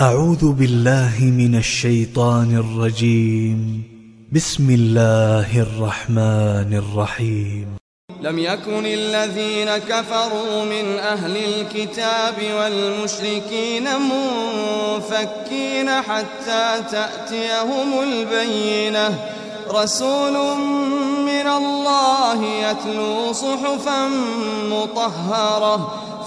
أعوذ بالله من الشيطان الرجيم. بسم الله الرحمن الرحيم. لم يكن الذين كفروا من أهل الكتاب والمشركين منفكين حتى تأتيهم البينة. رسول من الله يتلو صحفا مطهرة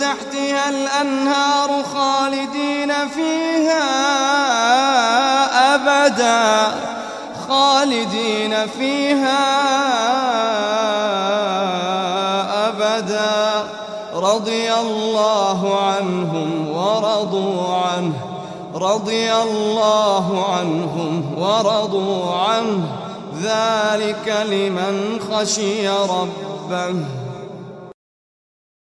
تحتها الأنهار خالدين فيها أبدا خالدين فيها أبدا. رضي الله عنهم ورضوا عنه رضي الله عنهم ورضوا عنه. ذلك لمن خشي ربه.